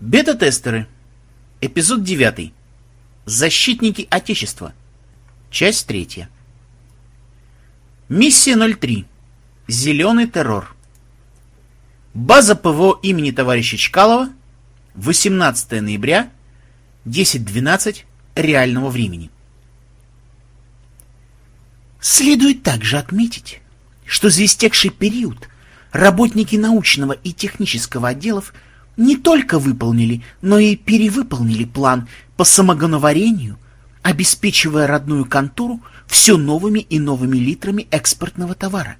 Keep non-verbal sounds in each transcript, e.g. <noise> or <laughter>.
Бета-тестеры. Эпизод 9. Защитники Отечества. Часть 3. Миссия 03. Зеленый террор. База ПВО имени товарища Чкалова. 18 ноября. 10.12 реального времени. Следует также отметить, что за истекший период работники научного и технического отделов не только выполнили, но и перевыполнили план по самогоноварению, обеспечивая родную контору все новыми и новыми литрами экспортного товара.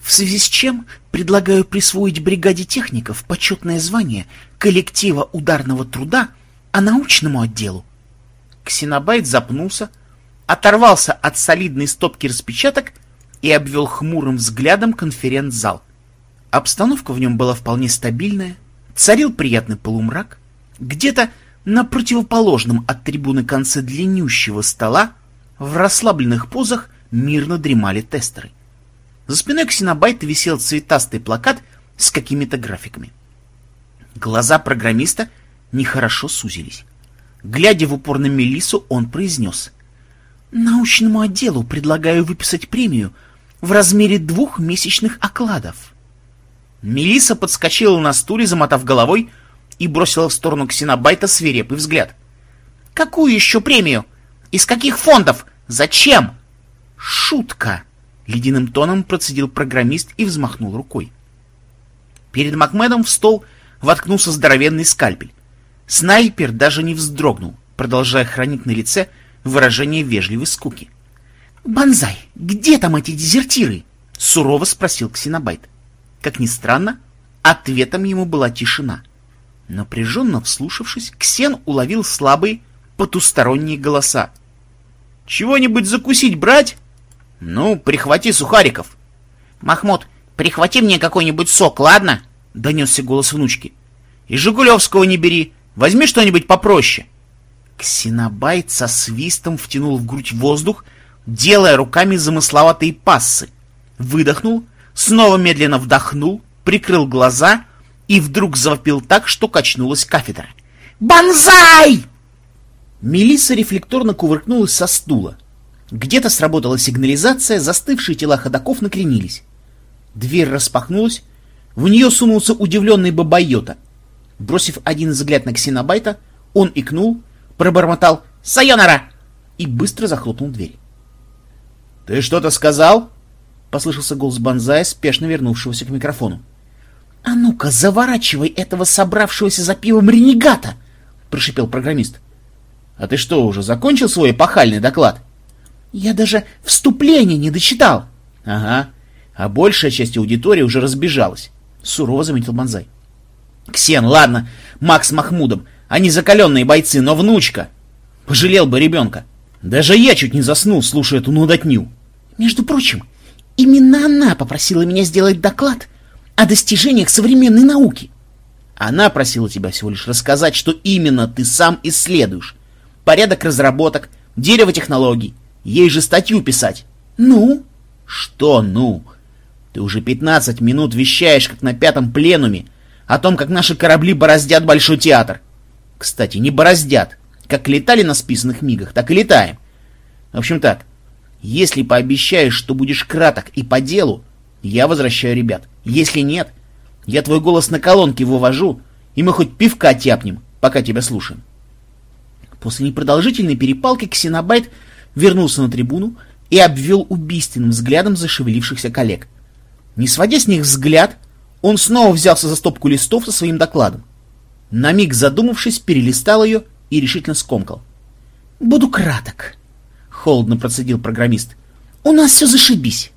В связи с чем предлагаю присвоить бригаде техников почетное звание коллектива ударного труда, а научному отделу. Ксенобайт запнулся, оторвался от солидной стопки распечаток и обвел хмурым взглядом конференц-зал. Обстановка в нем была вполне стабильная, царил приятный полумрак. Где-то на противоположном от трибуны конце длиннющего стола в расслабленных позах мирно дремали тестеры. За спиной ксенобайта висел цветастый плакат с какими-то графиками. Глаза программиста нехорошо сузились. Глядя в упор на Мелиссу, он произнес. «Научному отделу предлагаю выписать премию в размере двух месячных окладов». Мелиса подскочила на стуле, замотав головой, и бросила в сторону Ксенобайта свирепый взгляд. «Какую еще премию? Из каких фондов? Зачем?» «Шутка!» — ледяным тоном процедил программист и взмахнул рукой. Перед Макмедом в стол воткнулся здоровенный скальпель. Снайпер даже не вздрогнул, продолжая хранить на лице выражение вежливой скуки. «Бонзай, где там эти дезертиры?» — сурово спросил Ксенобайт. Как ни странно, ответом ему была тишина. Напряженно вслушавшись, Ксен уловил слабые потусторонние голоса. «Чего-нибудь закусить брать?» «Ну, прихвати сухариков». «Махмуд, прихвати мне какой-нибудь сок, ладно?» — донесся голос внучки. «И Жигулевского не бери, возьми что-нибудь попроще». Ксенобайт со свистом втянул в грудь воздух, делая руками замысловатые пассы. Выдохнул — снова медленно вдохнул, прикрыл глаза и вдруг завопил так, что качнулась кафедра. «Бонзай!» Мелисса рефлекторно кувыркнулась со стула. Где-то сработала сигнализация, застывшие тела ходаков накренились. Дверь распахнулась, в нее сунулся удивленный Бабайота. Бросив один взгляд на Ксенобайта, он икнул, пробормотал «Сайонара!» и быстро захлопнул дверь. «Ты что-то сказал?» — послышался голос Бонзая, спешно вернувшегося к микрофону. «А ну-ка, заворачивай этого собравшегося за пивом ренегата!» — прошипел программист. «А ты что, уже закончил свой эпохальный доклад?» «Я даже вступление не дочитал!» «Ага, а большая часть аудитории уже разбежалась», — сурово заметил Бонзай. «Ксен, ладно, Макс Махмудом, они закаленные бойцы, но внучка!» «Пожалел бы ребенка!» «Даже я чуть не заснул, слушая эту нудотню!» «Между прочим, Именно она попросила меня сделать доклад о достижениях современной науки. Она просила тебя всего лишь рассказать, что именно ты сам исследуешь. Порядок разработок, дерево технологий. Ей же статью писать. Ну? Что ну? Ты уже 15 минут вещаешь, как на пятом пленуме, о том, как наши корабли бороздят Большой театр. Кстати, не бороздят. Как летали на списанных мигах, так и летаем. В общем так, если пообещаешь, что будешь краток и по делу, я возвращаю ребят. Если нет, я твой голос на колонке вывожу, и мы хоть пивка тяпнем, пока тебя слушаем. После непродолжительной перепалки Ксенобайт вернулся на трибуну и обвел убийственным взглядом зашевелившихся коллег. Не сводя с них взгляд, он снова взялся за стопку листов со своим докладом. На миг задумавшись, перелистал ее и решительно скомкал. «Буду краток холодно процедил программист. «У нас все зашибись!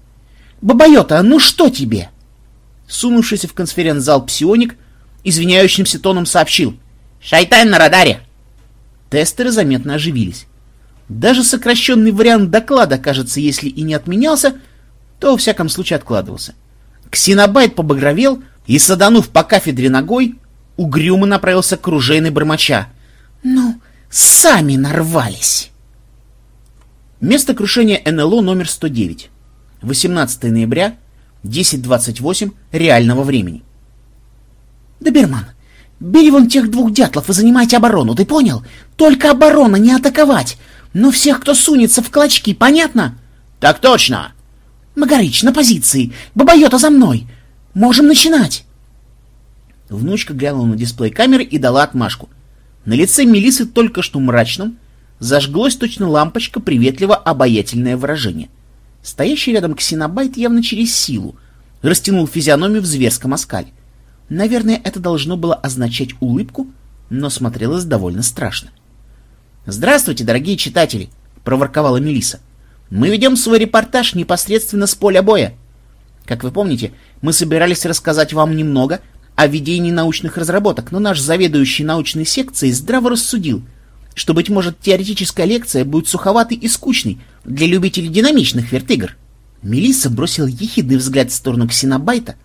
Бабайота, ну что тебе?» Сунувшийся в конференц-зал псионик извиняющимся тоном сообщил. «Шайтан на радаре!» Тестеры заметно оживились. Даже сокращенный вариант доклада, кажется, если и не отменялся, то, во всяком случае, откладывался. Ксенобайт побагровел и, саданув по кафедре ногой, угрюмо направился к оружейной бормоча. «Ну, сами нарвались!» Место крушения НЛО номер 109. 18 ноября, 10.28 реального времени. Доберман, Бери вон тех двух дятлов и занимайте оборону, ты понял? Только оборона, не атаковать. Но всех, кто сунется в клочки, понятно? Так точно. Магарич, на позиции. Бабайота за мной. Можем начинать. Внучка глянула на дисплей камеры и дала отмашку. На лице Мелисы только что мрачном зажглось точно лампочка приветливо обаятельное выражение. Стоящий рядом ксенобайт явно через силу растянул физиономию в зверском оскале. Наверное, это должно было означать улыбку, но смотрелось довольно страшно. «Здравствуйте, дорогие читатели!» — проворковала Мелиса. «Мы ведем свой репортаж непосредственно с поля боя. Как вы помните, мы собирались рассказать вам немного о ведении научных разработок, но наш заведующий научной секцией здраво рассудил, что, быть может, теоретическая лекция будет суховатой и скучной для любителей динамичных вертигр. Мелисса бросила ехидный взгляд в сторону Ксенобайта,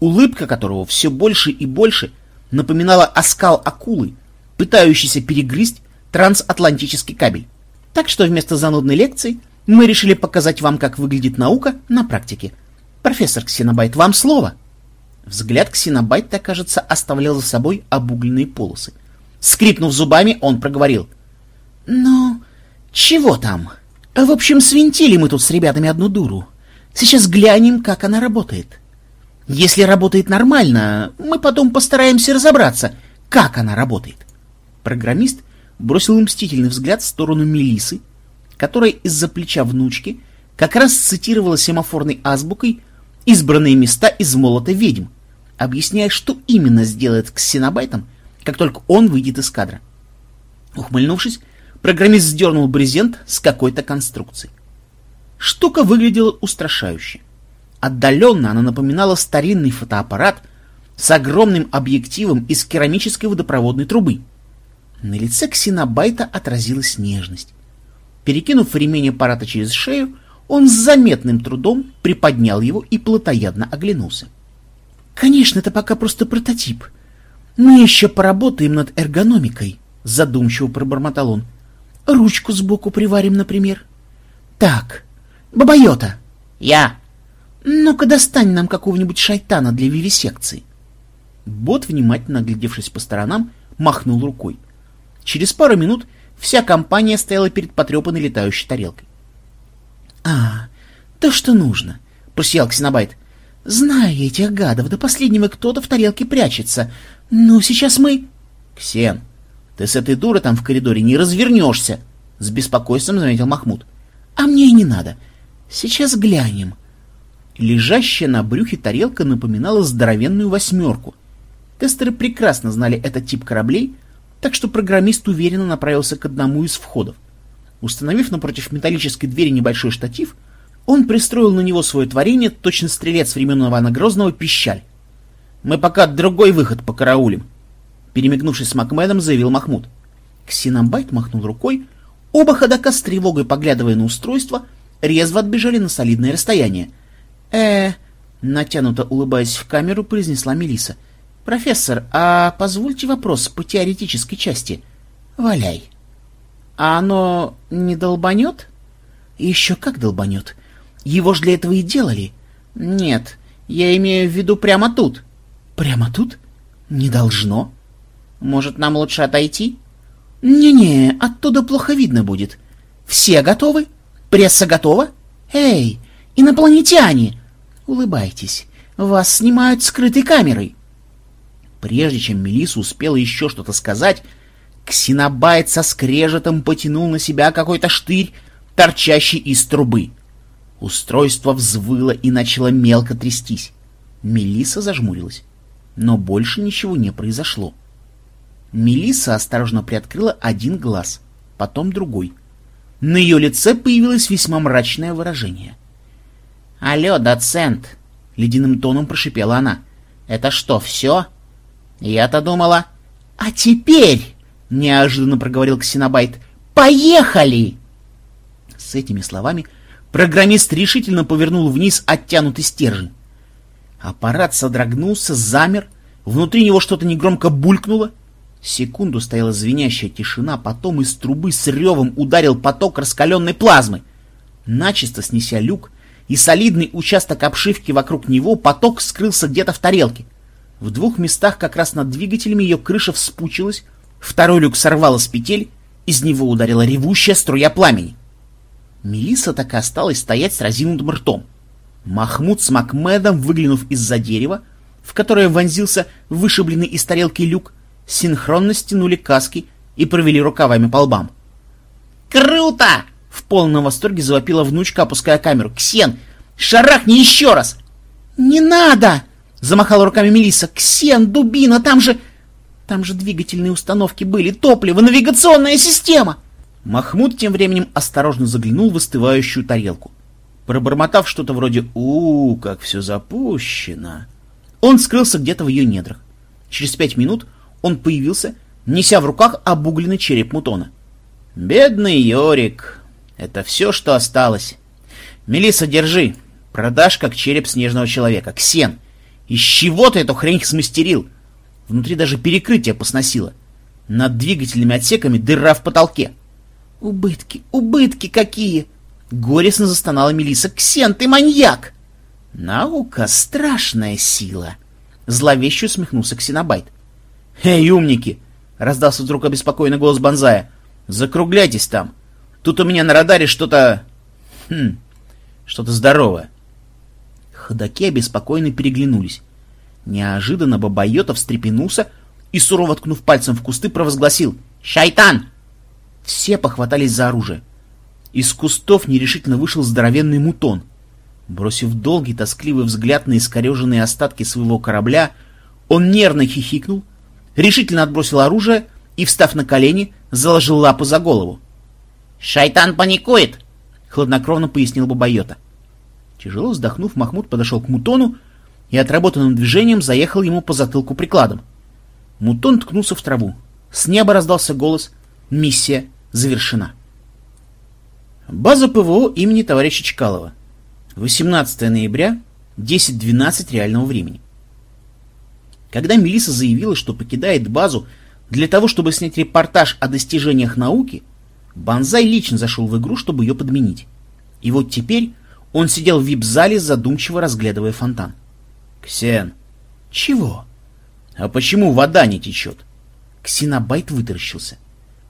улыбка которого все больше и больше напоминала оскал акулы, пытающейся перегрызть трансатлантический кабель. Так что вместо занудной лекции мы решили показать вам, как выглядит наука на практике. Профессор Ксенобайт, вам слово. Взгляд Ксенобайта, кажется, оставлял за собой обугленные полосы. Скрипнув зубами, он проговорил. «Ну, чего там? В общем, свинтили мы тут с ребятами одну дуру. Сейчас глянем, как она работает. Если работает нормально, мы потом постараемся разобраться, как она работает». Программист бросил мстительный взгляд в сторону Мелисы, которая из-за плеча внучки как раз цитировала семафорной азбукой избранные места из молота ведьм, объясняя, что именно сделает ксенобайтом, как только он выйдет из кадра. Ухмыльнувшись, программист сдернул брезент с какой-то конструкцией. Штука выглядела устрашающе. Отдаленно она напоминала старинный фотоаппарат с огромным объективом из керамической водопроводной трубы. На лице ксенобайта отразилась нежность. Перекинув ремень аппарата через шею, он с заметным трудом приподнял его и плотоядно оглянулся. «Конечно, это пока просто прототип. Мы еще поработаем над эргономикой», — задумчиво пробормотал он. «Ручку сбоку приварим, например». «Так, Бабайота!» «Я!» «Ну-ка достань нам какого-нибудь шайтана для вивисекции». Бот, внимательно оглядевшись по сторонам, махнул рукой. Через пару минут вся компания стояла перед потрепанной летающей тарелкой. «А, то, что нужно», — просиял Ксенобайт. «Знаю этих гадов, до последнего кто-то в тарелке прячется. Ну, сейчас мы...» «Ксен, ты с этой дурой там в коридоре не развернешься», — с беспокойством заметил Махмуд. «А мне и не надо. Сейчас глянем». Лежащая на брюхе тарелка напоминала здоровенную восьмерку. Тестеры прекрасно знали этот тип кораблей, так что программист уверенно направился к одному из входов. Установив напротив металлической двери небольшой штатив, он пристроил на него свое творение, точно стрелец времен Ивана Грозного, пищаль. «Мы пока другой выход по караулем», — перемигнувшись с Макмедом, заявил Махмуд. Ксенобайт махнул рукой, оба ходока с тревогой, поглядывая на устройство, резво отбежали на солидное расстояние. э натянуто улыбаясь в камеру, произнесла Мелиса. «Профессор, а позвольте вопрос по теоретической части?» «Валяй». «А оно не долбанет?» «Еще как долбанет. Его ж для этого и делали». «Нет, я имею в виду прямо тут». «Прямо тут? Не должно». «Может, нам лучше отойти?» «Не-не, оттуда плохо видно будет. Все готовы? Пресса готова? Эй, инопланетяне! Улыбайтесь, вас снимают скрытой камерой». Прежде чем Мелиса успела еще что-то сказать, Ксенобайт со скрежетом потянул на себя какой-то штырь, торчащий из трубы. Устройство взвыло и начало мелко трястись. Мелиса зажмурилась, но больше ничего не произошло. Мелиса осторожно приоткрыла один глаз, потом другой. На ее лице появилось весьма мрачное выражение. «Алло, доцент!» — ледяным тоном прошипела она. «Это что, все?» Я-то думала... А теперь, неожиданно проговорил Ксенобайт, поехали! С этими словами программист решительно повернул вниз оттянутый стержень. Аппарат содрогнулся, замер, внутри него что-то негромко булькнуло. Секунду стояла звенящая тишина, потом из трубы с ревом ударил поток раскаленной плазмы. Начисто снеся люк и солидный участок обшивки вокруг него, поток скрылся где-то в тарелке. В двух местах как раз над двигателями ее крыша вспучилась, второй люк сорвало с петель, из него ударила ревущая струя пламени. Мелисса так и осталась стоять с разинутым ртом. Махмуд с Макмедом, выглянув из-за дерева, в которое вонзился вышибленный из тарелки люк, синхронно стянули каски и провели рукавами по лбам. «Круто!» — в полном восторге завопила внучка, опуская камеру. «Ксен, шарахни еще раз!» «Не надо!» — замахала руками Мелисса. «Ксен, дубина, там же... там же двигательные установки были, топливо, навигационная система!» Махмуд тем временем осторожно заглянул в остывающую тарелку. Пробормотав что-то вроде у, -у как все запущено, он скрылся где-то в ее недрах. Через пять минут он появился, неся в руках обугленный череп мутона. «Бедный Йорик! Это все, что осталось. Мелисса, держи. Продашь, как череп снежного человека. Ксен! Из чего ты эту хрень смастерил? Внутри даже перекрытие посносило. Над двигательными отсеками дыра в потолке. Убытки, убытки какие! Горестно застонала Мелисса. Ксен, ты маньяк! Наука — страшная сила. Зловеще усмехнулся Ксенобайт. «Эй, умники!» — раздался вдруг обеспокоенный голос Бонзая. «Закругляйтесь там. Тут у меня на радаре что-то... Хм... Что-то здоровое». Ходаки обеспокоенно переглянулись. Неожиданно Бабайотов встрепенулся и, сурово ткнув пальцем в кусты, провозгласил «Шайтан!» Все похватались за оружие. Из кустов нерешительно вышел здоровенный мутон. Бросив долгий тоскливый взгляд на искореженные остатки своего корабля, он нервно хихикнул, решительно отбросил оружие и, встав на колени, заложил лапу за голову. «Шайтан паникует!» — хладнокровно пояснил Бабайота. Тяжело вздохнув, Махмуд подошел к Мутону и отработанным движением заехал ему по затылку прикладом. Мутон ткнулся в траву. С неба раздался голос «Миссия завершена». База ПВО имени товарища Чкалова. 18 ноября, 10.12 реального времени. Когда Мелиса заявила, что покидает базу для того, чтобы снять репортаж о достижениях науки, Банзай лично зашел в игру, чтобы ее подменить. И вот теперь он сидел в вип-зале, задумчиво разглядывая фонтан. «Ксен!» «Чего?» «А почему вода не течет?» Ксенобайт вытаращился.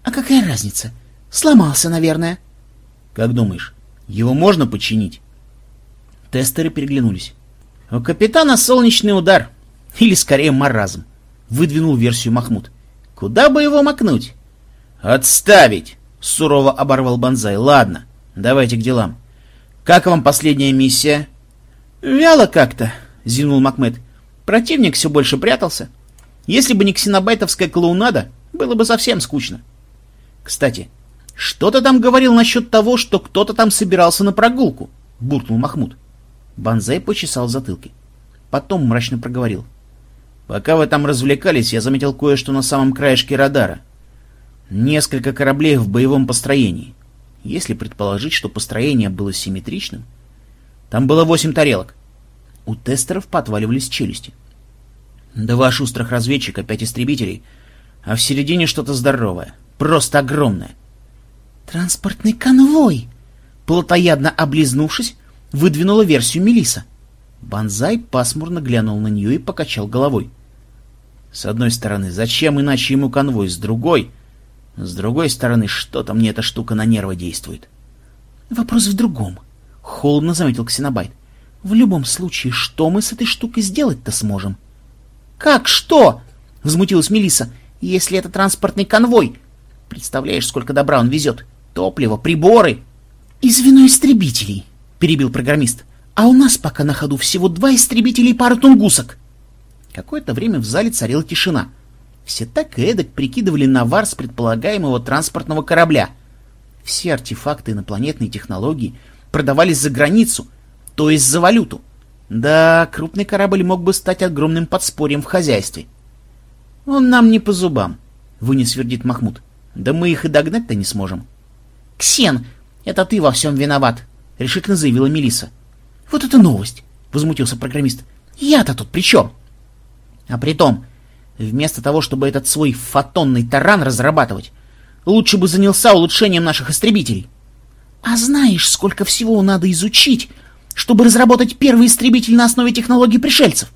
«А какая разница? Сломался, наверное». «Как думаешь, его можно починить?» Тестеры переглянулись. «У капитана солнечный удар. Или скорее маразм», — выдвинул версию Махмуд. «Куда бы его макнуть?» «Отставить!» — сурово оборвал Бонзай. «Ладно, давайте к делам. Как вам последняя миссия?» «Вяло как-то», — зевнул Макмед. «Противник все больше прятался. Если бы не ксенобайтовская клоунада, было бы совсем скучно. Кстати, что ты там говорил насчет того, что кто-то там собирался на прогулку?» — буркнул Махмуд. Банзай почесал затылки. Потом мрачно проговорил. «Пока вы там развлекались, я заметил кое-что на самом краешке радара. Несколько кораблей в боевом построении. Если предположить, что построение было симметричным, там было восемь тарелок. У тестеров подваливались челюсти. Два шустрых разведчика, пять истребителей, а в середине что-то здоровое, просто огромное. «Транспортный конвой!» Плотоядно облизнувшись, выдвинула версию Мелиса. Банзай пасмурно глянул на нее и покачал головой. С одной стороны, зачем иначе ему конвой? С другой... С другой стороны, что-то мне эта штука на нервы действует. Вопрос в другом. Холодно заметил Ксенобайт. В любом случае, что мы с этой штукой сделать-то сможем? Как что? Взмутилась Мелиса. Если это транспортный конвой. Представляешь, сколько добра он везет? Топливо, приборы. И звено истребителей перебил программист. «А у нас пока на ходу всего два истребителя и пара тунгусок». Какое-то время в зале царила тишина. Все так и эдак прикидывали навар с предполагаемого транспортного корабля. Все артефакты инопланетной технологии продавались за границу, то есть за валюту. Да, крупный корабль мог бы стать огромным подспорьем в хозяйстве. «Он нам не по зубам», — вынес вердит Махмуд. «Да мы их и догнать-то не сможем». «Ксен, это ты во всем виноват», — решительно заявила Мелиса. «Вот это новость!» — возмутился программист. «Я-то тут при чем?» «А при том, вместо того, чтобы этот свой фотонный таран разрабатывать, лучше бы занялся улучшением наших истребителей». «А знаешь, сколько всего надо изучить, чтобы разработать первый истребитель на основе технологий пришельцев?»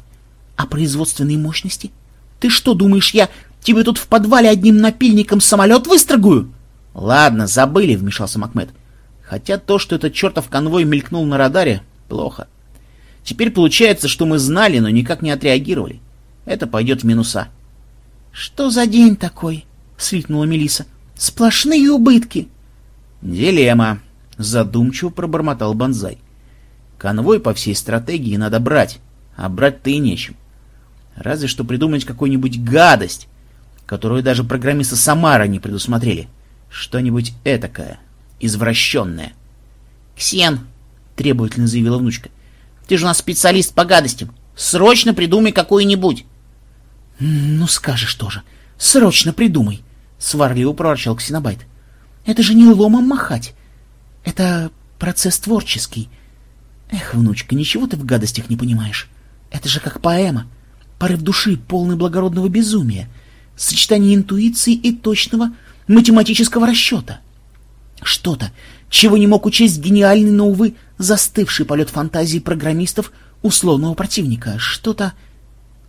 А производственные мощности? Ты что думаешь, я тебе тут в подвале одним напильником самолет выстрогаю? Ладно, забыли, вмешался Макмед. Хотя то, что этот чертов конвой мелькнул на радаре, плохо. Теперь получается, что мы знали, но никак не отреагировали. Это пойдет в минуса. Что за день такой? Слитнула Мелиса. Сплошные убытки. Дилемма, задумчиво пробормотал Бонзай. Конвой по всей стратегии надо брать, а брать-то и нечем. Разве что придумать какую-нибудь гадость, которую даже программисты Самара не предусмотрели. Что-нибудь этакое, извращенное. «Ксен!» — требовательно заявила внучка. Ты же у нас специалист по гадостям. Срочно придумай какую-нибудь. — Ну, скажешь тоже. Срочно придумай, — сварливо проворчал Ксенобайт. — Это же не ломом махать. Это процесс творческий. Эх, внучка, ничего ты в гадостях не понимаешь. Это же как поэма. Порыв души, полный благородного безумия. Сочетание интуиции и точного математического расчета. Что-то, чего не мог учесть гениальный, но, увы, застывший полет фантазии программистов условного противника. Что-то...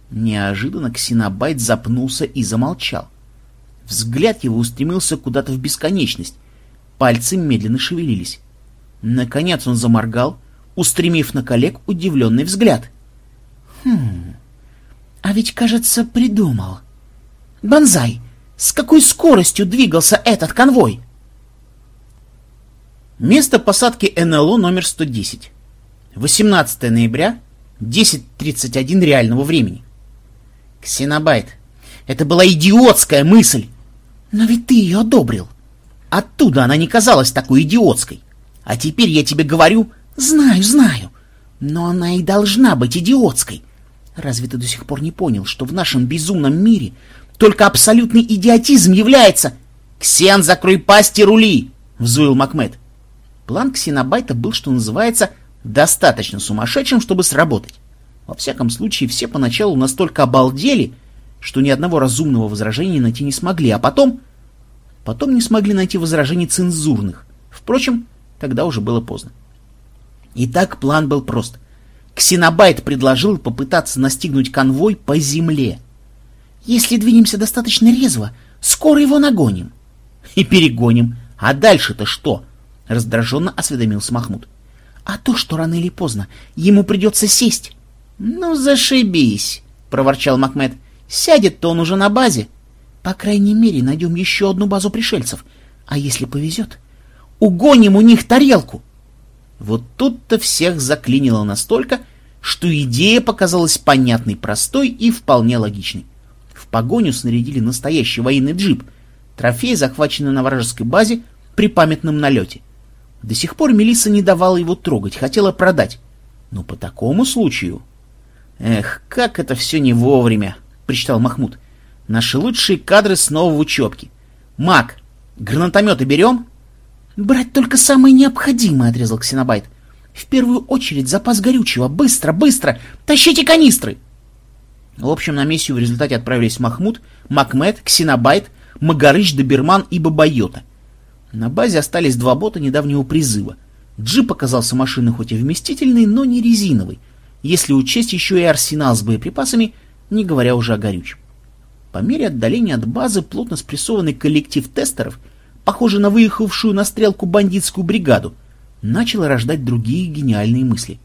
Неожиданно Ксенобайт запнулся и замолчал. Взгляд его устремился куда-то в бесконечность. Пальцы медленно шевелились. Наконец он заморгал, устремив на коллег удивленный взгляд. «Хм... А ведь, кажется, придумал. Бонзай, с какой скоростью двигался этот конвой?» Место посадки НЛО номер 110. 18 ноября, 10.31 реального времени. Ксенобайт, это была идиотская мысль. Но ведь ты ее одобрил. Оттуда она не казалась такой идиотской. А теперь я тебе говорю, знаю, знаю, но она и должна быть идиотской. Разве ты до сих пор не понял, что в нашем безумном мире только абсолютный идиотизм является... «Ксен, закрой пасть и рули!» — взвыл Макмед. План Ксенобайта был, что называется, достаточно сумасшедшим, чтобы сработать. Во всяком случае, все поначалу настолько обалдели, что ни одного разумного возражения найти не смогли, а потом... Потом не смогли найти возражений цензурных. Впрочем, тогда уже было поздно. Итак, план был прост. Ксенобайт предложил попытаться настигнуть конвой по земле. Если двинемся достаточно резво, скоро его нагоним. И перегоним. А дальше-то что? —— раздраженно осведомился Махмуд. — А то, что рано или поздно ему придется сесть. — Ну, зашибись, — проворчал Махмед. — Сядет-то он уже на базе. По крайней мере, найдем еще одну базу пришельцев. А если повезет, угоним у них тарелку. Вот тут-то всех заклинило настолько, что идея показалась понятной, простой и вполне логичной. Погоню снарядили настоящий военный джип, трофей, захваченный на вражеской базе при памятном налете. До сих пор Мелисса не давала его трогать, хотела продать. Но по такому случаю... Эх, как это все не вовремя, причитал Махмуд. Наши лучшие кадры снова в учебке. Мак, гранатометы берем? Брать только самое необходимое, отрезал Ксенобайт. В первую очередь запас горючего. Быстро, быстро! Тащите канистры! В общем, на миссию в результате отправились Махмуд, Макмед, Ксенобайт, Магарыч, Доберман и Бабайота — на базе остались два бота недавнего призыва. Джип оказался машиной хоть и вместительной, но не резиновой, если учесть еще и арсенал с боеприпасами, не говоря уже о горючем. По мере отдаления от базы плотно спрессованный коллектив тестеров, похожий на выехавшую на стрелку бандитскую бригаду, начал рождать другие гениальные мысли.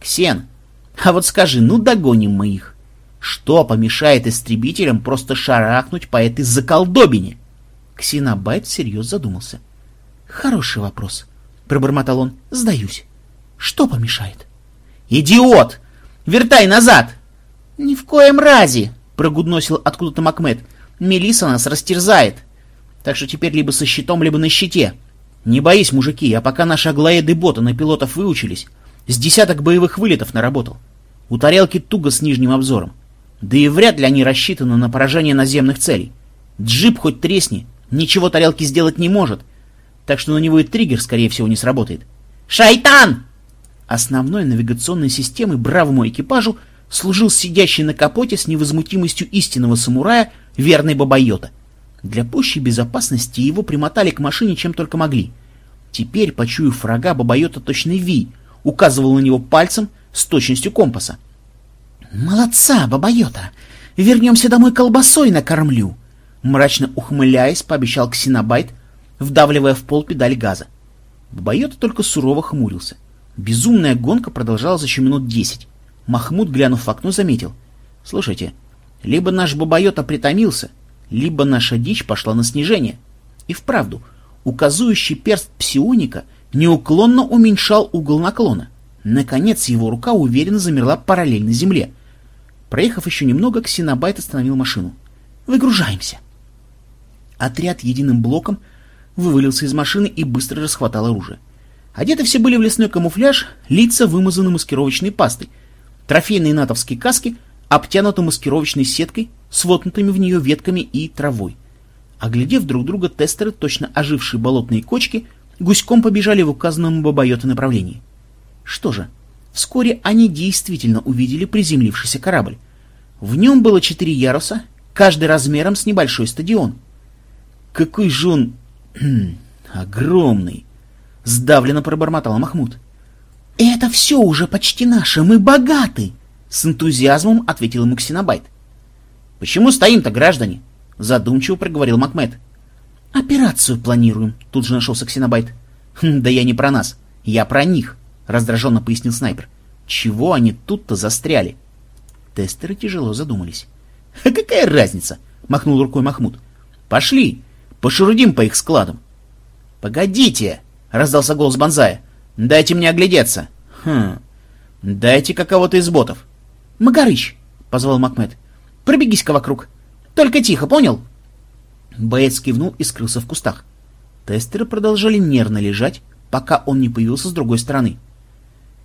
«Ксен, а вот скажи, ну догоним мы их. Что помешает истребителям просто шарахнуть по этой заколдобине?» Ксенобайт всерьез задумался. «Хороший вопрос», — пробормотал он. «Сдаюсь. Что помешает?» «Идиот! Вертай назад!» «Ни в коем разе!» — прогудносил откуда-то Макмед. Мелиса нас растерзает. Так что теперь либо со щитом, либо на щите. Не боись, мужики, а пока наши аглоеды бота на пилотов выучились, с десяток боевых вылетов наработал. У тарелки туго с нижним обзором. Да и вряд ли они рассчитаны на поражение наземных целей. Джип хоть тресни, Ничего тарелки сделать не может, так что на него и триггер, скорее всего, не сработает. «Шайтан!» Основной навигационной системой бравому экипажу служил сидящий на капоте с невозмутимостью истинного самурая верный Бабайота. Для пущей безопасности его примотали к машине чем только могли. Теперь, почуяв врага, Бабайота точно Ви указывал на него пальцем с точностью компаса. Молодца, бабайота! Вернемся домой колбасой накормлю! Мрачно ухмыляясь, пообещал Ксенобайт, вдавливая в пол педаль газа. Бабайота только сурово хмурился. Безумная гонка продолжалась еще минут десять. Махмуд, глянув в окно, заметил. «Слушайте, либо наш бабайота притомился, либо наша дичь пошла на снижение. И вправду, указующий перст псионика неуклонно уменьшал угол наклона. Наконец его рука уверенно замерла параллельно земле. Проехав еще немного, Ксенобайт остановил машину. «Выгружаемся!» Отряд единым блоком вывалился из машины и быстро расхватал оружие. Одеты все были в лесной камуфляж, лица вымазаны маскировочной пастой. Трофейные натовские каски обтянуты маскировочной сеткой с вотнутыми в нее ветками и травой. Оглядев друг друга, тестеры, точно ожившие болотные кочки, гуськом побежали в указанном бабайоте направлении. Что же, вскоре они действительно увидели приземлившийся корабль. В нем было четыре яруса, каждый размером с небольшой стадион. «Какой же он... <clears throat> огромный!» — сдавленно пробормотал Махмуд. «Это все уже почти наше, мы богаты!» — с энтузиазмом ответил ему Ксенобайт. «Почему стоим-то, граждане?» — задумчиво проговорил Макмед. «Операцию планируем», — тут же нашелся Ксенобайт. «Хм, «Да я не про нас, я про них», — раздраженно пояснил снайпер. «Чего они тут-то застряли?» Тестеры тяжело задумались. «Какая разница?» — махнул рукой Махмуд. «Пошли, пошурудим по их складам». «Погодите!» — раздался голос Бонзая. «Дайте мне оглядеться». «Хм... Дайте-ка кого-то из ботов». «Магарыч!» — позвал Макмед. «Пробегись-ка вокруг. Только тихо, понял?» Боец кивнул и скрылся в кустах. Тестеры продолжали нервно лежать, пока он не появился с другой стороны.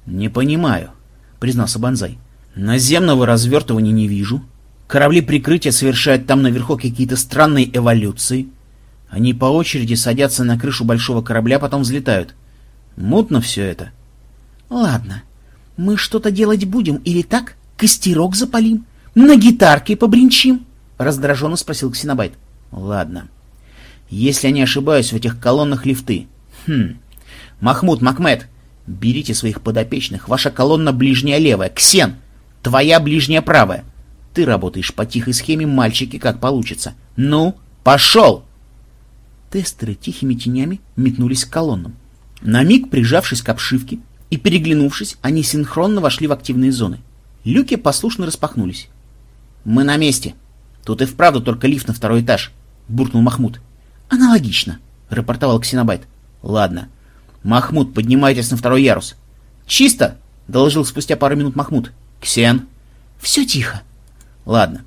«Не понимаю», — признался Бонзай. «Наземного развертывания не вижу. Корабли прикрытия совершают там наверху какие-то странные эволюции. Они по очереди садятся на крышу большого корабля, потом взлетают. Мутно все это». «Ладно, мы что-то делать будем или так? Костерок запалим? На гитарке побринчим?» — раздраженно спросил Ксенобайт. «Ладно. Если я не ошибаюсь, в этих колоннах лифты. Хм. Махмуд, Макмед, берите своих подопечных. Ваша колонна ближняя левая. Ксен, твоя ближняя правая. Ты работаешь по тихой схеме, мальчики, как получится. Ну, пошел!» Тестеры тихими тенями метнулись к колоннам. На миг, прижавшись к обшивке и переглянувшись, они синхронно вошли в активные зоны. Люки послушно распахнулись. «Мы на месте. Тут и вправду только лифт на второй этаж», — буркнул Махмуд. «Аналогично», — рапортовал Ксенобайт. «Ладно. Махмуд, поднимайтесь на второй ярус». «Чисто!» — доложил спустя пару минут Махмуд. «Ксен?» «Все тихо». «Ладно.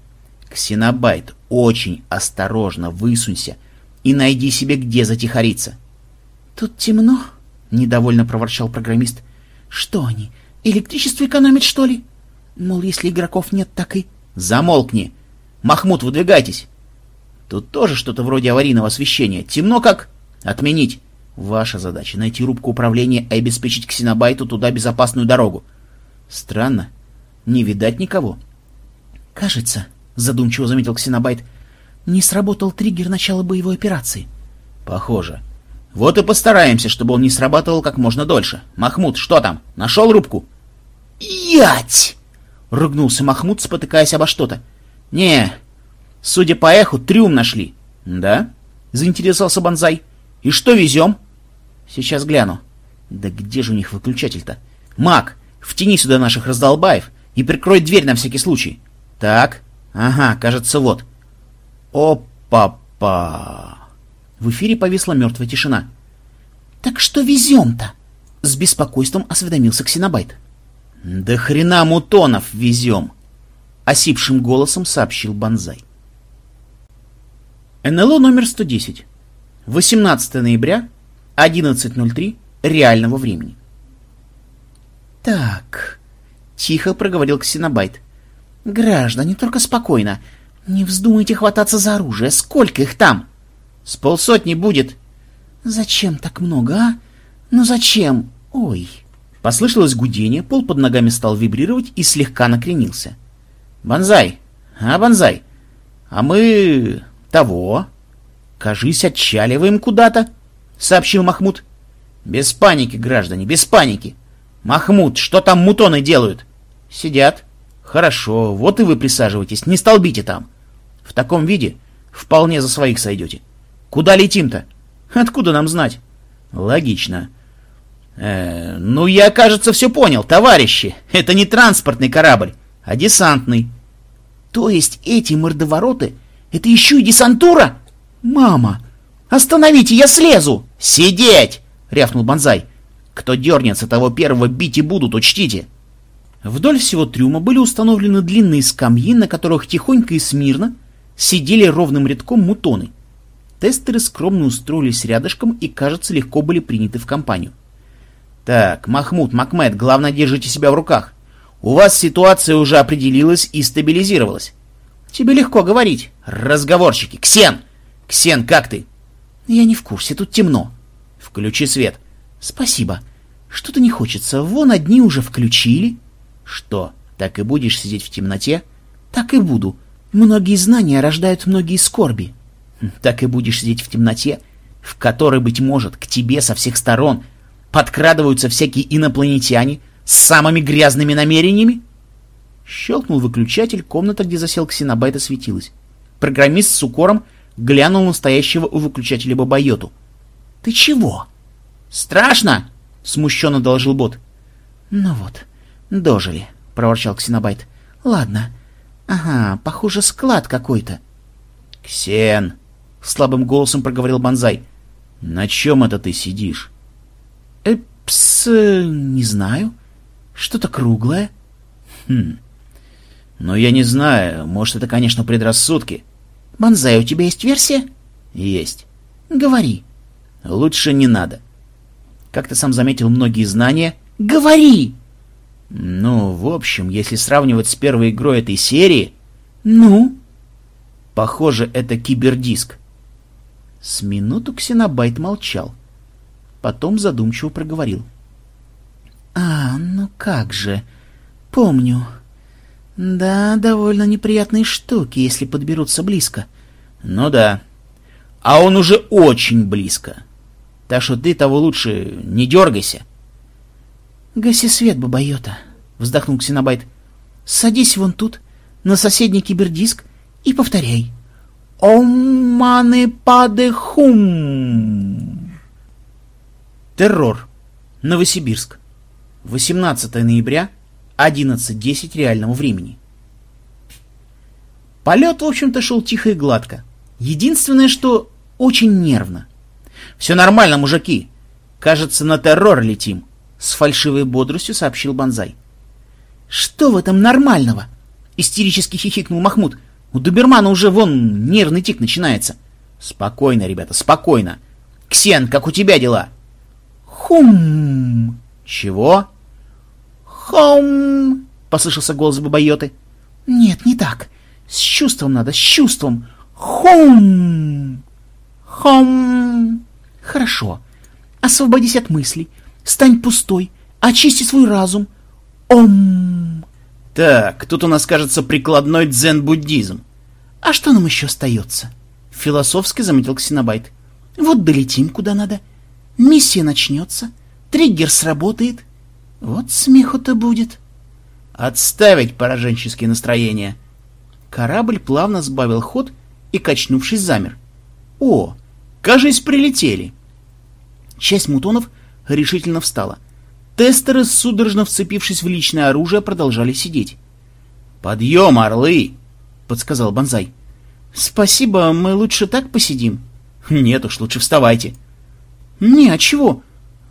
Ксенобайт, очень осторожно высунься и найди себе где затихариться». «Тут темно», — недовольно проворчал программист. «Что они, электричество экономят, что ли? Мол, если игроков нет, так и...» «Замолкни! Махмуд, выдвигайтесь!» «Тут тоже что-то вроде аварийного освещения. Темно как...» «Отменить!» Ваша задача — найти рубку управления и обеспечить ксенобайту туда безопасную дорогу. Странно. Не видать никого. Кажется, — задумчиво заметил ксенобайт, — не сработал триггер начала боевой операции. Похоже. Вот и постараемся, чтобы он не срабатывал как можно дольше. Махмуд, что там? Нашел рубку? Ять! — ругнулся Махмуд, спотыкаясь обо что-то. «Не, судя по эху, трюм нашли». «Да?» — заинтересовался Бонзай. «И что везем?» «Сейчас гляну». «Да где же у них выключатель-то?» «Мак, втяни сюда наших раздолбаев и прикрой дверь на всякий случай». «Так, ага, кажется, вот». «Опа-па!» В эфире повисла мертвая тишина. «Так что везем-то?» — с беспокойством осведомился Ксенобайт. «Да хрена мутонов везем!» — осипшим голосом сообщил Бонзай. НЛО номер 110. 18 ноября, 11.03 реального времени. «Так», — тихо проговорил Ксенобайт. «Граждане, только спокойно. Не вздумайте хвататься за оружие. Сколько их там?» «С полсотни будет». «Зачем так много, а? Ну зачем? Ой!» Послышалось гудение, пол под ногами стал вибрировать и слегка накренился. «Бонзай! А, Бонзай! А мы... того...» «Кажись, отчаливаем куда-то», — сообщил Махмуд. «Без паники, граждане, без паники! Махмуд, что там мутоны делают?» «Сидят. Хорошо, вот и вы присаживайтесь, не столбите там. В таком виде вполне за своих сойдете. Куда летим-то? Откуда нам знать? Логично. Э, ну, я, кажется, все понял, товарищи. Это не транспортный корабль, а десантный. То есть эти мордовороты — это еще и десантура? Мама, остановите, я слезу! Сидеть! — рявкнул Бонзай. Кто дернется, того первого бить и будут, учтите. Вдоль всего трюма были установлены длинные скамьи, на которых тихонько и смирно сидели ровным рядком мутоны. Тестеры скромно устроились рядышком и, кажется, легко были приняты в компанию. «Так, Махмуд, Макмед, главное, держите себя в руках. У вас ситуация уже определилась и стабилизировалась. Тебе легко говорить. Разговорчики. Ксен! Ксен, как ты?» «Я не в курсе, тут темно». «Включи свет». «Спасибо. Что-то не хочется. Вон одни уже включили». «Что, так и будешь сидеть в темноте?» «Так и буду. Многие знания рождают многие скорби. Так и будешь сидеть в темноте, в которой, быть может, к тебе со всех сторон подкрадываются всякие инопланетяне с самыми грязными намерениями? Щелкнул выключатель, комната, где засел ксенобайт, осветилась. Программист с укором глянул на стоящего у выключателя бабайоту. — Ты чего? — Страшно! — смущенно доложил бот. — Ну вот, дожили, — проворчал ксенобайт. — Ладно, Ага, похоже, склад какой-то. Ксен, слабым голосом проговорил Банзай. На чем это ты сидишь? Эпс, не знаю. Что-то круглое. Хм. Ну, я не знаю. Может, это, конечно, предрассудки. Банзай, у тебя есть версия? Есть. Говори. Лучше не надо. Как ты сам заметил, многие знания... Говори! Ну, в общем, если сравнивать с первой игрой этой серии... Ну? Похоже, это кибердиск. С минуту Ксенобайт молчал. Потом задумчиво проговорил. «А, ну как же. Помню. Да, довольно неприятные штуки, если подберутся близко». «Ну да. А он уже очень близко. Так что ты того лучше не дергайся. «Гаси свет, бабайота», — вздохнул Ксенобайт. «Садись вон тут, на соседний кибердиск, и повторяй. Ом маны паде хум. Террор. Новосибирск. 18 ноября, 11.10 реального времени. Полет, в общем-то, шел тихо и гладко. Единственное, что очень нервно. «Все нормально, мужики. Кажется, на террор летим», с фальшивой бодростью сообщил Банзай. «Что в этом нормального?» — истерически хихикнул Махмуд. «У Добермана уже вон нервный тик начинается». «Спокойно, ребята, спокойно. Ксен, как у тебя дела?» «Хум!» «Чего?» «Хум!» — послышался голос Бабайоты. «Нет, не так. С чувством надо, с чувством. Хум! Хум! Хорошо. Освободись от мыслей. Стань пустой, очисти свой разум. Ом! Так, тут у нас, кажется, прикладной дзен-буддизм. А что нам еще остается? Философски заметил Ксенобайт. Вот долетим куда надо. Миссия начнется. Триггер сработает. Вот смеху-то будет. Отставить пораженческие настроения. Корабль плавно сбавил ход и, качнувшись, замер. О, кажись, прилетели. Часть мутонов решительно встала. Тестеры, судорожно вцепившись в личное оружие, продолжали сидеть. «Подъем, орлы!» — подсказал Бонзай. «Спасибо, мы лучше так посидим». «Нет уж, лучше вставайте». «Не, а чего?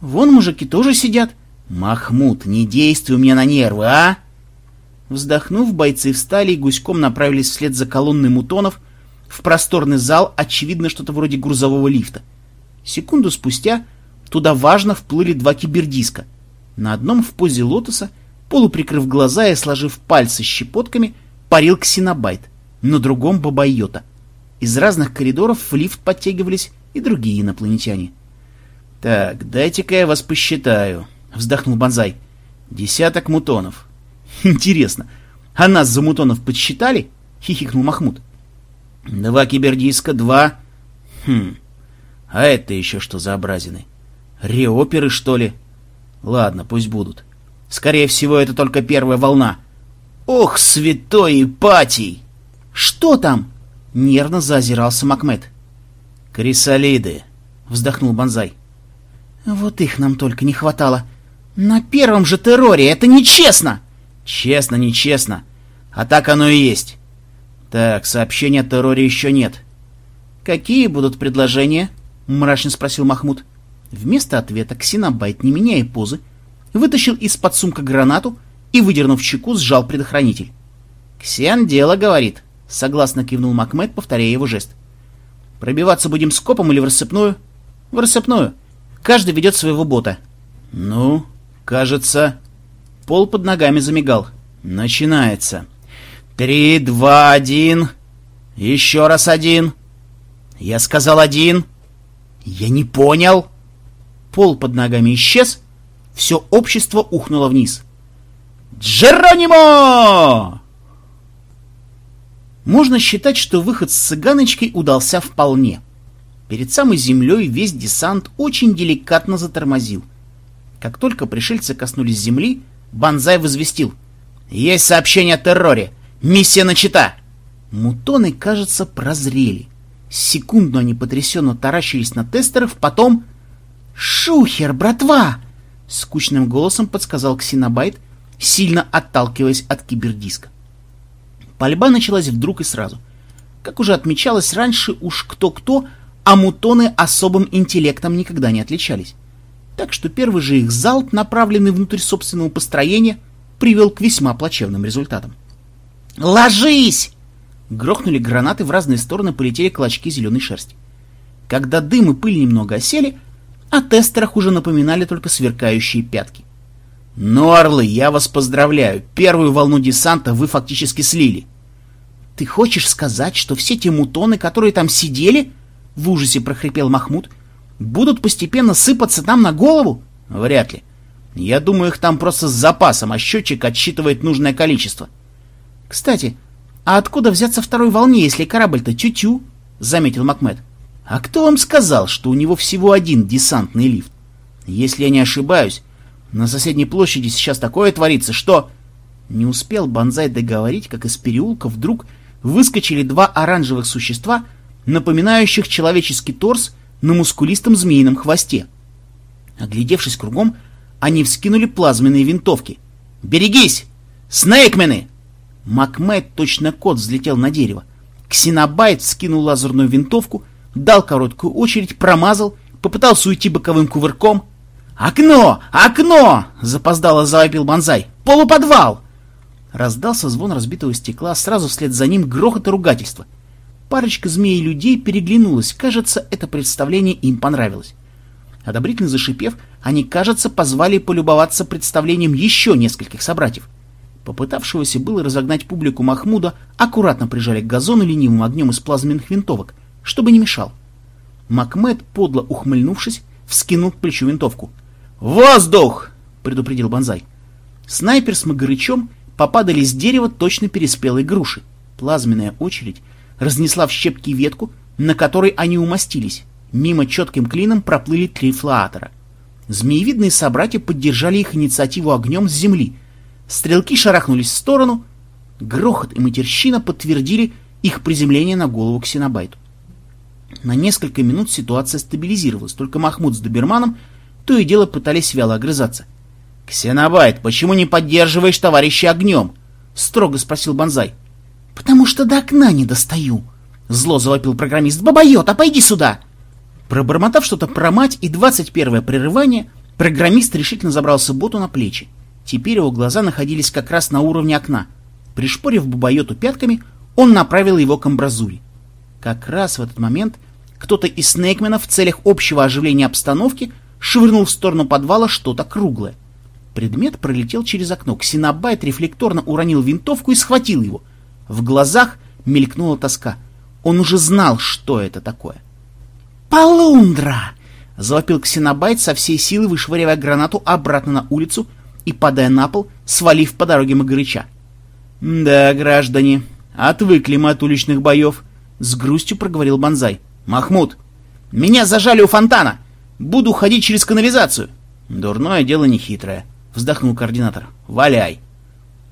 Вон мужики тоже сидят». «Махмуд, не действуй мне на нервы, а!» Вздохнув, бойцы встали и гуськом направились вслед за колонной мутонов в просторный зал, очевидно, что-то вроде грузового лифта. Секунду спустя Туда важно вплыли два кибердиска. На одном в позе лотоса, полуприкрыв глаза и сложив пальцы щепотками, парил ксенобайт, на другом бабайота. Из разных коридоров в лифт подтягивались и другие инопланетяне. «Так, дайте-ка я вас посчитаю», — вздохнул Бонзай. «Десяток мутонов». <laughs> «Интересно, а нас за мутонов подсчитали?» — хихикнул Махмуд. «Два кибердиска, два...» «Хм, а это еще что за образины?» Реоперы, что ли? Ладно, пусть будут. Скорее всего, это только первая волна. «Ох, святой Ипатий!» «Что там?» — нервно заозирался Макмед. «Крисолиды!» — вздохнул Бонзай. «Вот их нам только не хватало. На первом же терроре это нечестно!» «Честно, нечестно. А так оно и есть. Так, сообщения о терроре еще нет». «Какие будут предложения?» — мрачно спросил Махмуд. Вместо ответа Ксенобайт, не меняя позы, вытащил из-под сумка гранату и, выдернув чеку, сжал предохранитель. «Ксен дело говорит», — согласно кивнул Макмед, повторяя его жест. «Пробиваться будем скопом или в рассыпную?» «В рассыпную. Каждый ведет своего бота». «Ну, кажется...» Пол под ногами замигал. «Начинается. Три, два, один. Еще раз один. Я сказал один. Я не понял». Пол под ногами исчез, все общество ухнуло вниз. «Джеронимо!» Можно считать, что выход с цыганочкой удался вполне. Перед самой землей весь десант очень деликатно затормозил. Как только пришельцы коснулись земли, Банзай возвестил. «Есть сообщение о терроре! Миссия начата!» Мутоны, кажется, прозрели. Секунду они потрясенно таращились на тестеров, потом... «Шухер, братва!» — скучным голосом подсказал Ксенобайт, сильно отталкиваясь от кибердиска. Пальба началась вдруг и сразу. Как уже отмечалось раньше, уж кто-кто, а мутоны особым интеллектом никогда не отличались. Так что первый же их залп, направленный внутрь собственного построения, привел к весьма плачевным результатам. «Ложись!» Грохнули гранаты, в разные стороны полетели клочки зеленой шерсти. Когда дым и пыль немного осели, о тестерах уже напоминали только сверкающие пятки. «Ну, орлы, я вас поздравляю, первую волну десанта вы фактически слили». «Ты хочешь сказать, что все те мутоны, которые там сидели, — в ужасе прохрипел Махмуд, — будут постепенно сыпаться нам на голову?» «Вряд ли. Я думаю, их там просто с запасом, а счетчик отсчитывает нужное количество». «Кстати, а откуда взяться второй волне, если корабль-то тю-тю?» — заметил Макмед. А кто вам сказал, что у него всего один десантный лифт? Если я не ошибаюсь, на соседней площади сейчас такое творится, что... Не успел Бонзай договорить, как из переулка вдруг выскочили два оранжевых существа, напоминающих человеческий торс на мускулистом змеином хвосте. Оглядевшись кругом, они вскинули плазменные винтовки. «Берегись! Снейкмены!» Макмед, точно кот, взлетел на дерево. Ксенобайт вскинул лазерную винтовку — дал короткую очередь, промазал, попытался уйти боковым кувырком. «Окно! Окно!» — запоздало завопил Бонзай. «Полуподвал!» Раздался звон разбитого стекла, сразу вслед за ним грохот и ругательство. Парочка змей и людей переглянулась, кажется, это представление им понравилось. Одобрительно зашипев, они, кажется, позвали полюбоваться представлением еще нескольких собратьев. Попытавшегося было разогнать публику Махмуда, аккуратно прижали к газону ленивым огнем из плазменных винтовок, чтобы не мешал. Макмед, подло ухмыльнувшись, вскинул к плечу винтовку. «Воздух!» — предупредил Бонзай. Снайпер с Магарычом попадали с дерева точно переспелой груши. Плазменная очередь разнесла в щепки ветку, на которой они умостились. Мимо четким клином проплыли три флаатора. Змеевидные собратья поддержали их инициативу огнем с земли. Стрелки шарахнулись в сторону. Грохот и матерщина подтвердили их приземление на голову Ксенобайту. На несколько минут ситуация стабилизировалась, только Махмуд с Доберманом то и дело пытались вяло огрызаться. «Ксенобайт, почему не поддерживаешь товарища огнем?» — строго спросил Бонзай. «Потому что до окна не достаю», — зло завопил программист. «Бабайот, а пойди сюда!» Пробормотав что-то про мать и двадцать первое прерывание, программист решительно забрался боту на плечи. Теперь его глаза находились как раз на уровне окна. Пришпорив Бабайоту пятками, он направил его к амбразуре. Как раз в этот момент кто-то из снейкменов в целях общего оживления обстановки швырнул в сторону подвала что-то круглое. Предмет пролетел через окно. Ксенобайт рефлекторно уронил винтовку и схватил его. В глазах мелькнула тоска. Он уже знал, что это такое. «Полундра!» — завопил Ксенобайт со всей силы, вышвыривая гранату обратно на улицу и падая на пол, свалив по дороге Магарыча. «Да, граждане, отвыкли мы от уличных боев», — с грустью проговорил Бонзай. «Махмуд, меня зажали у фонтана! Буду ходить через канализацию!» «Дурное дело нехитрое», — вздохнул координатор. «Валяй!»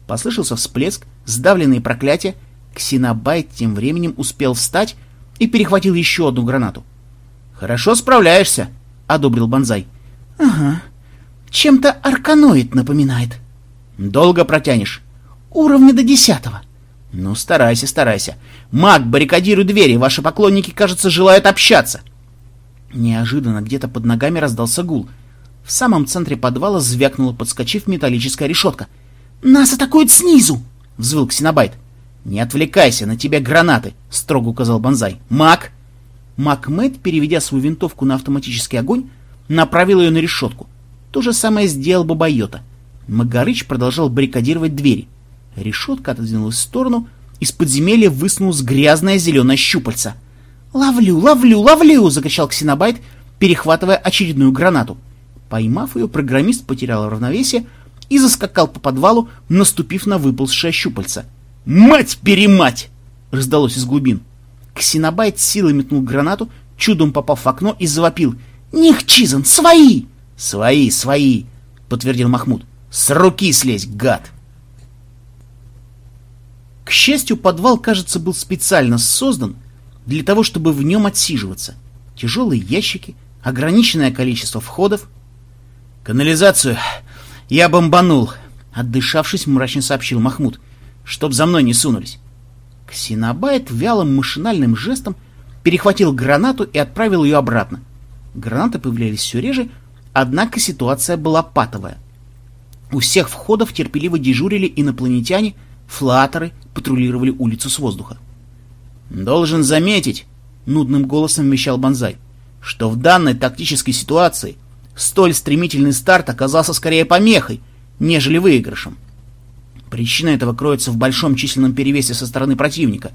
Послышался всплеск, Сдавленные проклятия, Ксенобайт тем временем успел встать и перехватил еще одну гранату. «Хорошо справляешься», — одобрил Бонзай. «Ага. Чем-то арканоид напоминает». «Долго протянешь?» «Уровня до десятого». «Ну, старайся, старайся. Маг, баррикадируй двери, ваши поклонники, кажется, желают общаться». Неожиданно где-то под ногами раздался гул. В самом центре подвала звякнула, подскочив металлическая решетка. «Нас атакуют снизу!» — взвыл Ксенобайт. «Не отвлекайся, на тебя гранаты!» — строго указал Бонзай. «Маг!» Маг Мэтт, переведя свою винтовку на автоматический огонь, направил ее на решетку. То же самое сделал Бабайота. Магарыч продолжал баррикадировать двери. Решетка отодвинулась в сторону, из подземелья высунулась грязная зеленая щупальца. «Ловлю, ловлю, ловлю!» — закричал Ксенобайт, перехватывая очередную гранату. Поймав ее, программист потерял равновесие и заскакал по подвалу, наступив на выползшее щупальце. «Мать-перемать!» — раздалось из глубин. Ксенобайт силой метнул гранату, чудом попав в окно и завопил. «Них, Чизан, свои!» «Свои, свои!» — подтвердил Махмуд. «С руки слезь, гад!» К счастью, подвал, кажется, был специально создан для того, чтобы в нем отсиживаться. Тяжелые ящики, ограниченное количество входов. «Канализацию я бомбанул», — отдышавшись, мрачно сообщил Махмуд, — «чтоб за мной не сунулись». Ксенобайт вялым машинальным жестом перехватил гранату и отправил ее обратно. Гранаты появлялись все реже, однако ситуация была патовая. У всех входов терпеливо дежурили инопланетяне, флаторы патрулировали улицу с воздуха. «Должен заметить», — нудным голосом вещал Бонзай, «что в данной тактической ситуации столь стремительный старт оказался скорее помехой, нежели выигрышем. Причина этого кроется в большом численном перевесе со стороны противника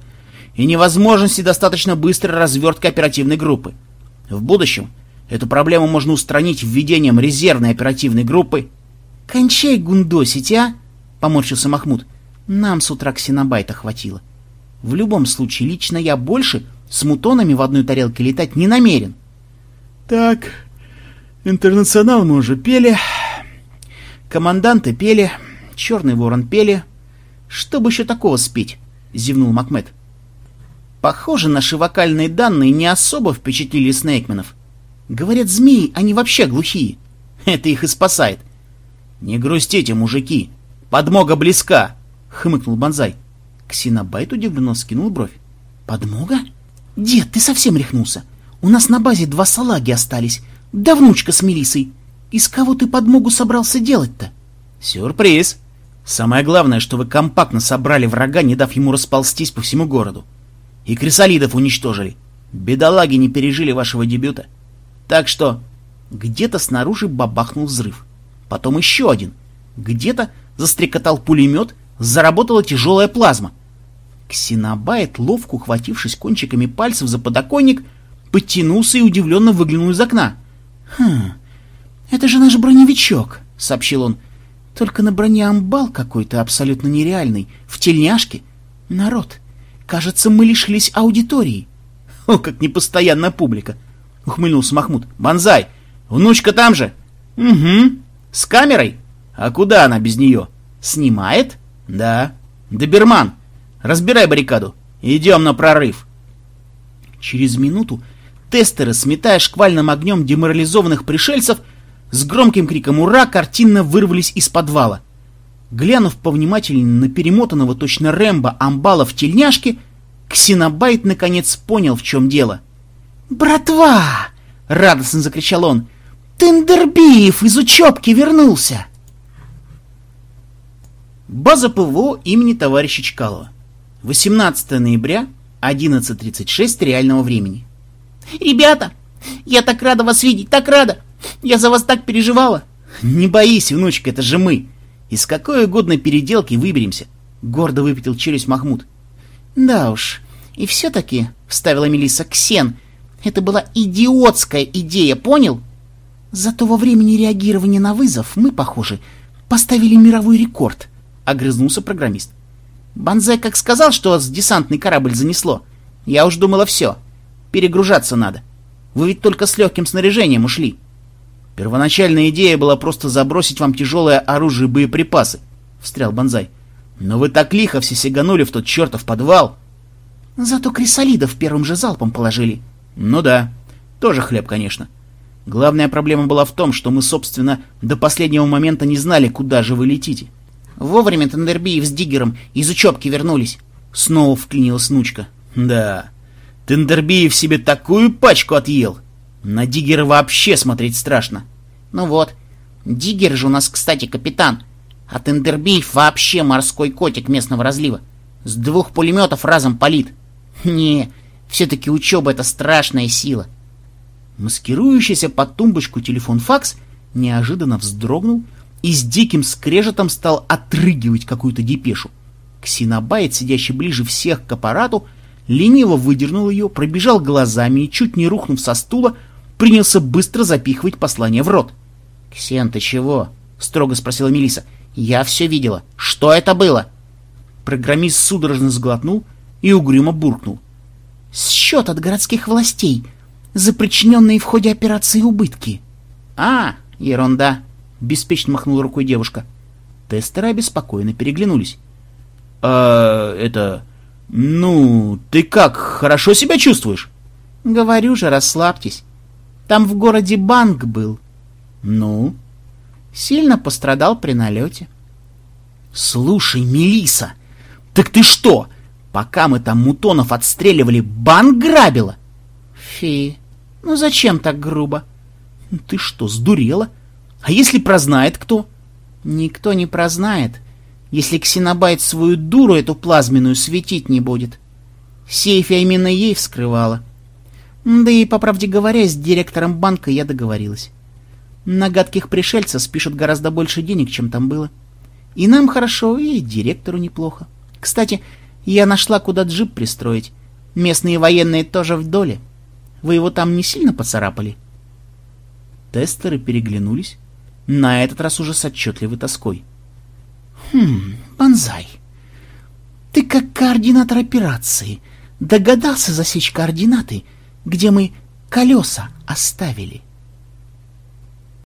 и невозможности достаточно быстрой развертки оперативной группы. В будущем эту проблему можно устранить введением резервной оперативной группы. «Кончай гундосить, а!» — поморщился Махмуд. «Нам с утра ксенобайта хватило. В любом случае, лично я больше с мутонами в одной тарелке летать не намерен». «Так, интернационал мы уже пели, команданты пели, черный ворон пели. Что бы еще такого спеть?» — зевнул Макмед. «Похоже, наши вокальные данные не особо впечатлили Снейкменов. Говорят, змеи, они вообще глухие. Это их и спасает». «Не грустите, мужики, подмога близка!» — хмыкнул Бонзай. Ксенобайт удивленно скинул бровь. «Подмога? Дед, ты совсем рехнулся. У нас на базе два салаги остались, да внучка с Мелисой. Из кого ты подмогу собрался делать-то?» «Сюрприз! Самое главное, что вы компактно собрали врага, не дав ему расползтись по всему городу. И крисолидов уничтожили. Бедолаги не пережили вашего дебюта. Так что где-то снаружи бабахнул взрыв. Потом еще один. Где-то застрекотал пулемет, заработала тяжелая плазма. Ксенобайт, ловко ухватившись кончиками пальцев за подоконник, подтянулся и удивленно выглянул из окна. «Хм, это же наш броневичок», — сообщил он. «Только на броне амбал какой-то абсолютно нереальный, в тельняшке. Народ, кажется, мы лишились аудитории». «О, как непостоянная публика!» — ухмыльнулся Махмуд. «Бонзай, внучка там же?» «Угу. С камерой? А куда она без нее? Снимает?» «Да. Доберман, разбирай баррикаду. Идем на прорыв». Через минуту тестеры, сметая шквальным огнем деморализованных пришельцев, с громким криком «Ура!» картинно вырвались из подвала. Глянув повнимательнее на перемотанного точно Рэмбо амбала в тельняшке, Ксенобайт наконец понял, в чем дело. «Братва!» — радостно закричал он. «Тендербиев из учебки вернулся!» База ПВО имени товарища Чкалова. 18 ноября, 11.36 реального времени. «Ребята, я так рада вас видеть, так рада! Я за вас так переживала!» «Не боись, внучка, это же мы! Из какой угодно переделки выберемся!» Гордо выпятил челюсть Махмуд. «Да уж, и все-таки, — вставила Мелисса Ксен, — это была идиотская идея, понял? Зато во времени реагирования на вызов мы, похоже, поставили мировой рекорд», — огрызнулся программист. «Банзай как сказал, что с десантный корабль занесло. Я уж думала все. Перегружаться надо. Вы ведь только с легким снаряжением ушли». Первоначальная идея была просто забросить вам тяжелое оружие и боеприпасы, — встрял Бонзай. Но вы так лихо все сиганули в тот чертов подвал. Зато крисолидов первым же залпом положили. Ну да, тоже хлеб, конечно. Главная проблема была в том, что мы, собственно, до последнего момента не знали, куда же вы летите. Вовремя Тендербиев с Диггером из учебки вернулись. Снова вклинилась внучка. Да, Тендербиев себе такую пачку отъел. На Диггера вообще смотреть страшно. Ну вот, Диггер же у нас, кстати, капитан. А Тендербиев вообще морской котик местного разлива. С двух пулеметов разом палит. Не, все-таки учеба — это страшная сила. Маскирующийся под тумбочку телефон-факс неожиданно вздрогнул и с диким скрежетом стал отрыгивать какую-то депешу. Ксенобайт, сидящий ближе всех к аппарату, лениво выдернул ее, пробежал глазами и, чуть не рухнув со стула, принялся быстро запихивать послание в рот. — Ксен, ты чего? — строго спросила Мелиса. Я все видела. Что это было? Программист судорожно сглотнул и угрюмо буркнул. — Счет от городских властей за причиненные в ходе операции убытки. — А, ерунда! — беспечно махнула рукой девушка. Тестеры обеспокоенно переглянулись. — А, это... Ну, ты как, хорошо себя чувствуешь? — Говорю же, расслабьтесь. Там в городе банк был. — Ну? Сильно пострадал при налете. — Слушай, Мелиса, так ты что, пока мы там мутонов отстреливали, банк грабила? — Фи, ну зачем так грубо? — Ты что, сдурела? А если прознает кто? — Никто не прознает, если Ксенобайт свою дуру эту плазменную светить не будет. Сейф я именно ей вскрывала. Да и, по правде говоря, с директором банка я договорилась. На гадких пришельцев спишут гораздо больше денег, чем там было. И нам хорошо, и директору неплохо. Кстати, я нашла, куда джип пристроить. Местные военные тоже в доле. Вы его там не сильно поцарапали? Тестеры переглянулись, на этот раз уже с отчетливой тоской. «Хм, Банзай, ты как координатор операции догадался засечь координаты, где мы колеса оставили?»